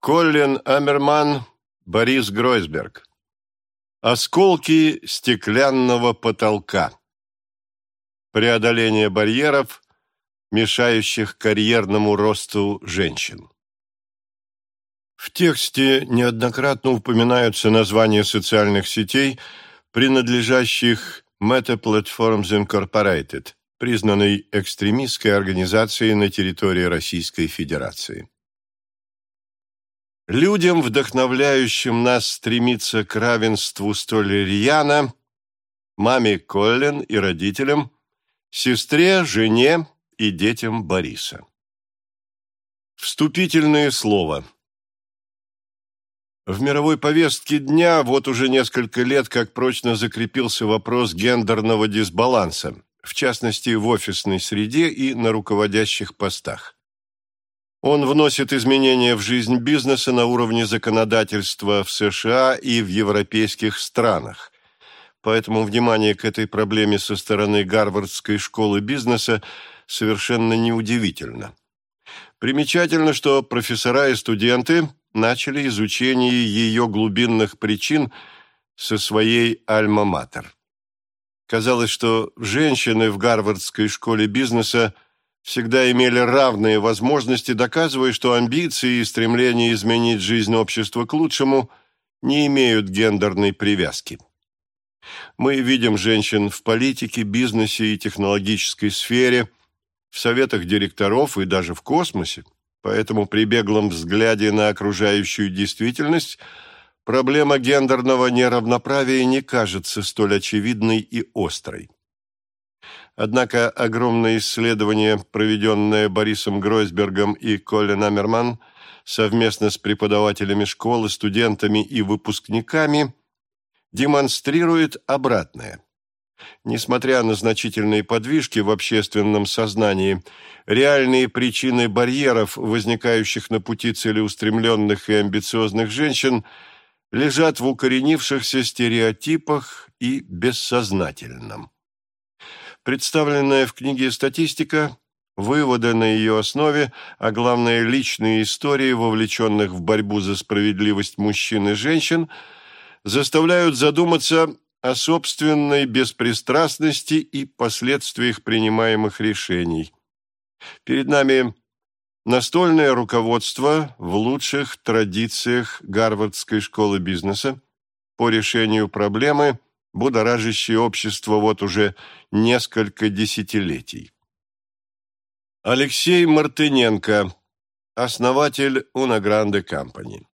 Коллин Амерман, Борис Гройсберг. Осколки стеклянного потолка. Преодоление барьеров, мешающих карьерному росту женщин. В тексте неоднократно упоминаются названия социальных сетей, принадлежащих Meta Platforms Incorporated, признанной экстремистской организацией на территории Российской Федерации. Людям, вдохновляющим нас стремиться к равенству столь рьяно, маме Коллин и родителям, сестре, жене и детям Бориса. Вступительное слово. В мировой повестке дня вот уже несколько лет как прочно закрепился вопрос гендерного дисбаланса, в частности в офисной среде и на руководящих постах. Он вносит изменения в жизнь бизнеса на уровне законодательства в США и в европейских странах. Поэтому внимание к этой проблеме со стороны Гарвардской школы бизнеса совершенно неудивительно. Примечательно, что профессора и студенты начали изучение ее глубинных причин со своей альма-матер. Казалось, что женщины в Гарвардской школе бизнеса – всегда имели равные возможности, доказывая, что амбиции и стремление изменить жизнь общества к лучшему не имеют гендерной привязки. Мы видим женщин в политике, бизнесе и технологической сфере, в советах директоров и даже в космосе. Поэтому при беглом взгляде на окружающую действительность проблема гендерного неравноправия не кажется столь очевидной и острой. Однако огромное исследование, проведенное Борисом Гройсбергом и Колин Амерман совместно с преподавателями школы, студентами и выпускниками, демонстрирует обратное. Несмотря на значительные подвижки в общественном сознании, реальные причины барьеров, возникающих на пути целеустремленных и амбициозных женщин, лежат в укоренившихся стереотипах и бессознательном. Представленная в книге статистика, выводы на ее основе, а главное личные истории, вовлеченных в борьбу за справедливость мужчин и женщин, заставляют задуматься о собственной беспристрастности и последствиях принимаемых решений. Перед нами настольное руководство в лучших традициях Гарвардской школы бизнеса по решению проблемы – будоражащее общество вот уже несколько десятилетий. Алексей Мартыненко, основатель Унагранде Компани